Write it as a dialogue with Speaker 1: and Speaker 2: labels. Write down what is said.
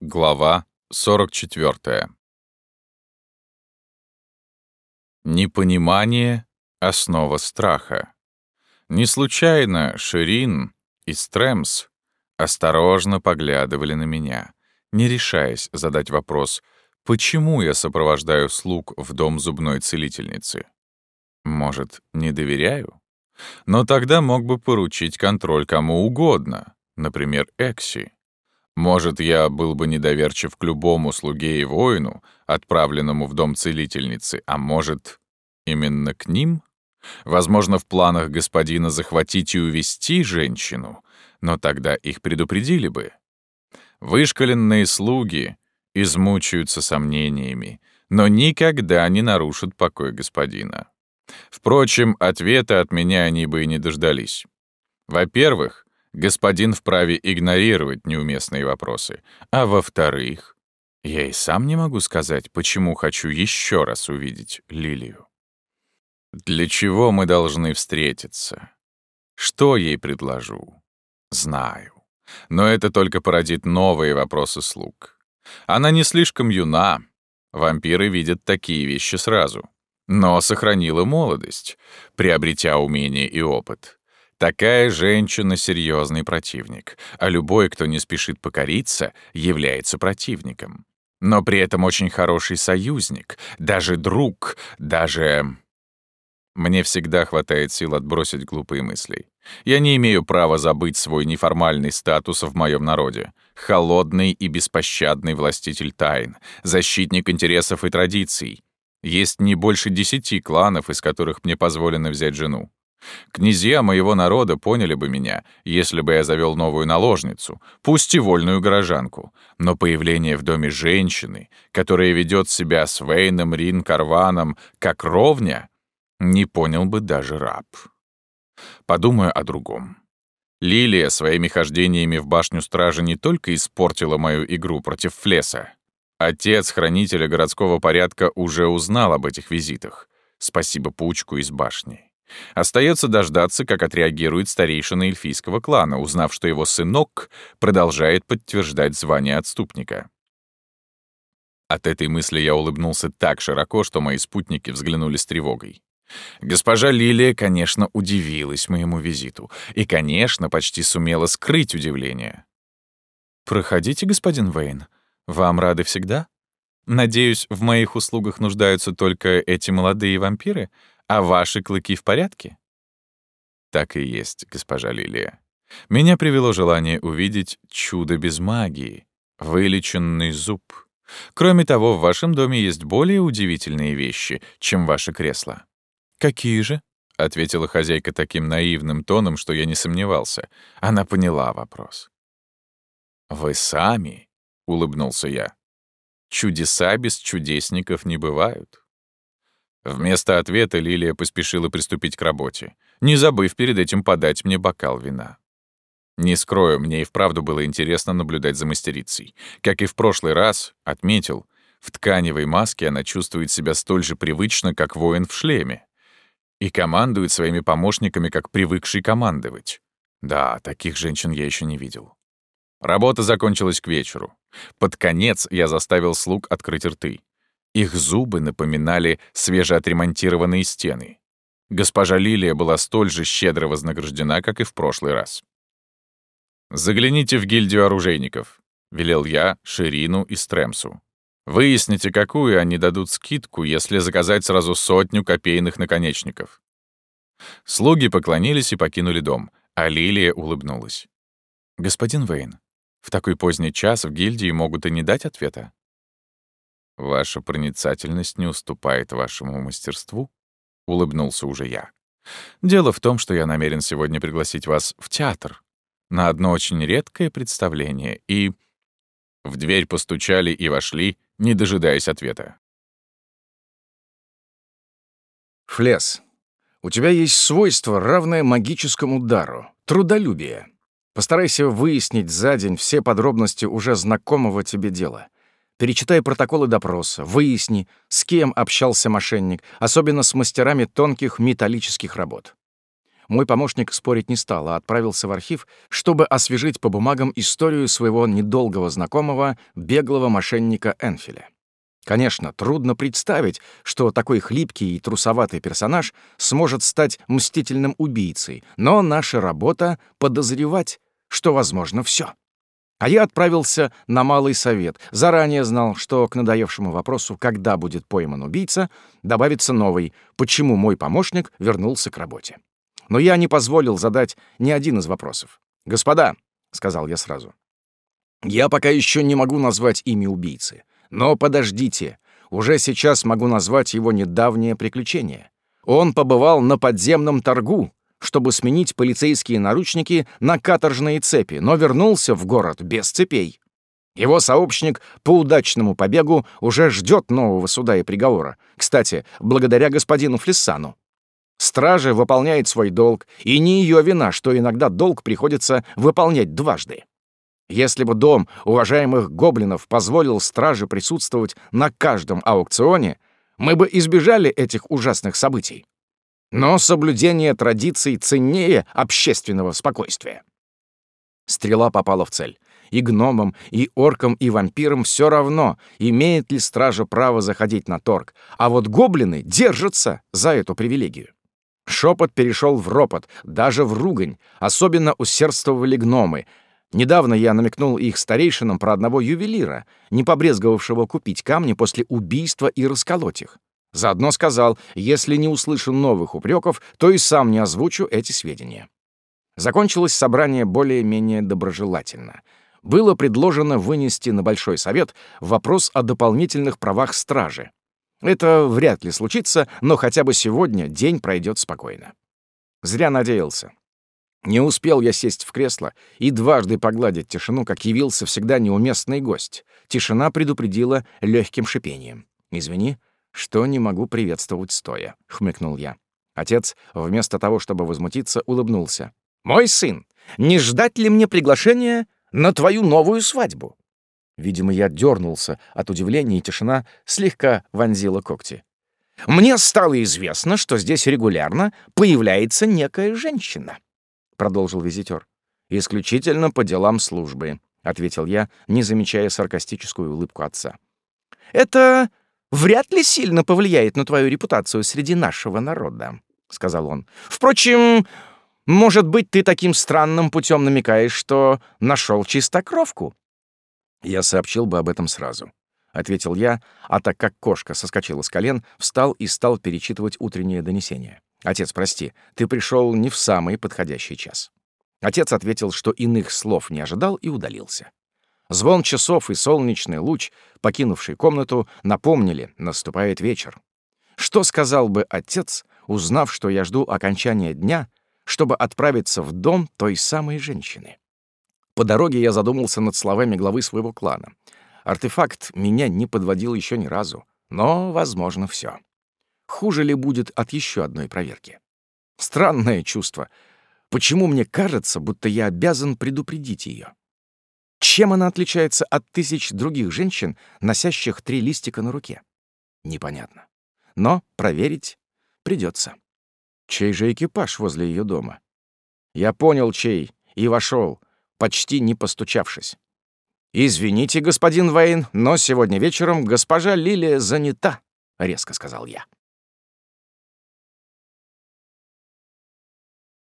Speaker 1: Глава 44. Непонимание — основа страха. Не случайно Ширин и Стремс осторожно поглядывали на меня, не решаясь задать вопрос, почему я сопровождаю слуг в дом зубной целительницы. Может, не доверяю? Но тогда мог бы поручить контроль кому угодно, например, Экси. Может, я был бы недоверчив к любому слуге и воину, отправленному в дом целительницы, а может, именно к ним? Возможно, в планах господина захватить и увести женщину, но тогда их предупредили бы. Вышкаленные слуги измучаются сомнениями, но никогда не нарушат покой господина. Впрочем, ответа от меня они бы и не дождались. Во-первых, господин вправе игнорировать неуместные вопросы. А во-вторых, я и сам не могу сказать, почему хочу еще раз увидеть Лилию. Для чего мы должны встретиться? Что ей предложу? Знаю. Но это только породит новые вопросы слуг. Она не слишком юна. Вампиры видят такие вещи сразу. Но сохранила молодость, приобретя умения и опыт. Такая женщина — серьезный противник, а любой, кто не спешит покориться, является противником. Но при этом очень хороший союзник, даже друг, даже... Мне всегда хватает сил отбросить глупые мысли. Я не имею права забыть свой неформальный статус в моем народе. Холодный и беспощадный властитель тайн, защитник интересов и традиций. Есть не больше десяти кланов, из которых мне позволено взять жену. Князья моего народа поняли бы меня, если бы я завел новую наложницу, пусть и вольную горожанку, но появление в доме женщины, которая ведет себя с Вейном Рин Карваном как ровня, не понял бы даже раб. Подумаю о другом. Лилия своими хождениями в башню стражи не только испортила мою игру против Флеса. Отец хранителя городского порядка уже узнал об этих визитах. Спасибо паучку из башни. Остается дождаться, как отреагирует старейшина эльфийского клана, узнав, что его сынок продолжает подтверждать звание отступника. От этой мысли я улыбнулся так широко, что мои спутники взглянули с тревогой. Госпожа Лилия, конечно, удивилась моему визиту и, конечно, почти сумела скрыть удивление. «Проходите, господин Вейн. Вам рады всегда? Надеюсь, в моих услугах нуждаются только эти молодые вампиры, а ваши клыки в порядке? Так и есть, госпожа Лилия. Меня привело желание увидеть чудо без магии, вылеченный зуб. Кроме того, в вашем доме есть более удивительные вещи, чем ваше кресло. Какие же? — ответила хозяйка таким наивным тоном, что я не сомневался. Она поняла вопрос. «Вы сами?» — улыбнулся я. «Чудеса без чудесников не бывают». Вместо ответа Лилия поспешила приступить к работе, не забыв перед этим подать мне бокал вина. Не скрою, мне и вправду было интересно наблюдать за мастерицей. Как и в прошлый раз, отметил, в тканевой маске она чувствует себя столь же привычно, как воин в шлеме. И командует своими помощниками, как привыкший командовать. Да, таких женщин я еще не видел. Работа закончилась к вечеру. Под конец я заставил слуг открыть рты. Их зубы напоминали свежеотремонтированные стены. Госпожа Лилия была столь же щедро вознаграждена, как и в прошлый раз. «Загляните в гильдию оружейников», — велел я Ширину и Стремсу. «Выясните, какую они дадут скидку, если заказать сразу сотню копейных наконечников». Слуги поклонились и покинули дом, а Лилия улыбнулась. «Господин Вейн, в такой поздний час в гильдии могут и не дать ответа?» «Ваша проницательность не уступает вашему мастерству», — улыбнулся уже я. «Дело в том, что я намерен сегодня пригласить вас в театр на одно очень редкое представление, и...» В дверь постучали и вошли, не дожидаясь ответа.
Speaker 2: Флес, у тебя есть свойство, равное магическому дару — трудолюбие. Постарайся выяснить за день все подробности уже знакомого тебе дела. Перечитай протоколы допроса, выясни, с кем общался мошенник, особенно с мастерами тонких металлических работ. Мой помощник спорить не стал, а отправился в архив, чтобы освежить по бумагам историю своего недолгого знакомого, беглого мошенника Энфиля. Конечно, трудно представить, что такой хлипкий и трусоватый персонаж сможет стать мстительным убийцей, но наша работа — подозревать, что возможно все. А я отправился на Малый Совет. Заранее знал, что к надоевшему вопросу, когда будет пойман убийца, добавится новый, почему мой помощник вернулся к работе. Но я не позволил задать ни один из вопросов. «Господа», — сказал я сразу, — «я пока еще не могу назвать имя убийцы. Но подождите, уже сейчас могу назвать его недавнее приключение. Он побывал на подземном торгу, чтобы сменить полицейские наручники на каторжные цепи, но вернулся в город без цепей. Его сообщник по удачному побегу уже ждет нового суда и приговора. Кстати, благодаря господину Флессану. Стража выполняет свой долг, и не ее вина, что иногда долг приходится выполнять дважды. Если бы дом уважаемых гоблинов позволил страже присутствовать на каждом аукционе, мы бы избежали этих ужасных событий. Но соблюдение традиций ценнее общественного спокойствия. Стрела попала в цель. И гномам, и оркам, и вампирам все равно, имеет ли стража право заходить на торг, а вот гоблины держатся за эту привилегию. Шепот перешел в ропот, даже в ругань, особенно усердствовали гномы, Недавно я намекнул их старейшинам про одного ювелира, не побрезговавшего купить камни после убийства и расколоть их. Заодно сказал, если не услышу новых упреков, то и сам не озвучу эти сведения. Закончилось собрание более-менее доброжелательно. Было предложено вынести на Большой Совет вопрос о дополнительных правах стражи. Это вряд ли случится, но хотя бы сегодня день пройдет спокойно. Зря надеялся. Не успел я сесть в кресло и дважды погладить тишину, как явился всегда неуместный гость. Тишина предупредила легким шипением. «Извини, что не могу приветствовать стоя», — хмыкнул я. Отец, вместо того, чтобы возмутиться, улыбнулся. «Мой сын, не ждать ли мне приглашения на твою новую свадьбу?» Видимо, я дернулся от удивления, и тишина слегка вонзила когти. «Мне стало известно, что здесь регулярно появляется некая женщина. — продолжил визитер. «Исключительно по делам службы», — ответил я, не замечая саркастическую улыбку отца. «Это вряд ли сильно повлияет на твою репутацию среди нашего народа», — сказал он. «Впрочем, может быть, ты таким странным путем намекаешь, что нашел чистокровку?» «Я сообщил бы об этом сразу», — ответил я, а так как кошка соскочила с колен, встал и стал перечитывать утреннее донесение. «Отец, прости, ты пришел не в самый подходящий час». Отец ответил, что иных слов не ожидал, и удалился. Звон часов и солнечный луч, покинувший комнату, напомнили, наступает вечер. Что сказал бы отец, узнав, что я жду окончания дня, чтобы отправиться в дом той самой женщины? По дороге я задумался над словами главы своего клана. Артефакт меня не подводил еще ни разу, но, возможно, все. Хуже ли будет от еще одной проверки? Странное чувство. Почему мне кажется, будто я обязан предупредить ее? Чем она отличается от тысяч других женщин, носящих три листика на руке? Непонятно. Но проверить придется. Чей же экипаж возле ее дома? Я понял, чей, и вошел, почти не постучавшись. «Извините, господин Вейн, но сегодня вечером госпожа Лилия занята», — резко сказал я.